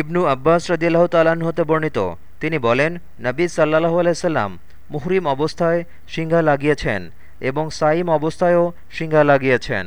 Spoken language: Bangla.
ইবনু আব্বাস রদিল্লাহ তাল্লাহ্ন হতে বর্ণিত। তিনি বলেন, নবী সাল্লাহ আলাইসাল্লাম মুহরিম অবস্থায় সিংহা লাগিয়েছেন এবং সাইম অবস্থায়ও সিংহা লাগিয়েছেন।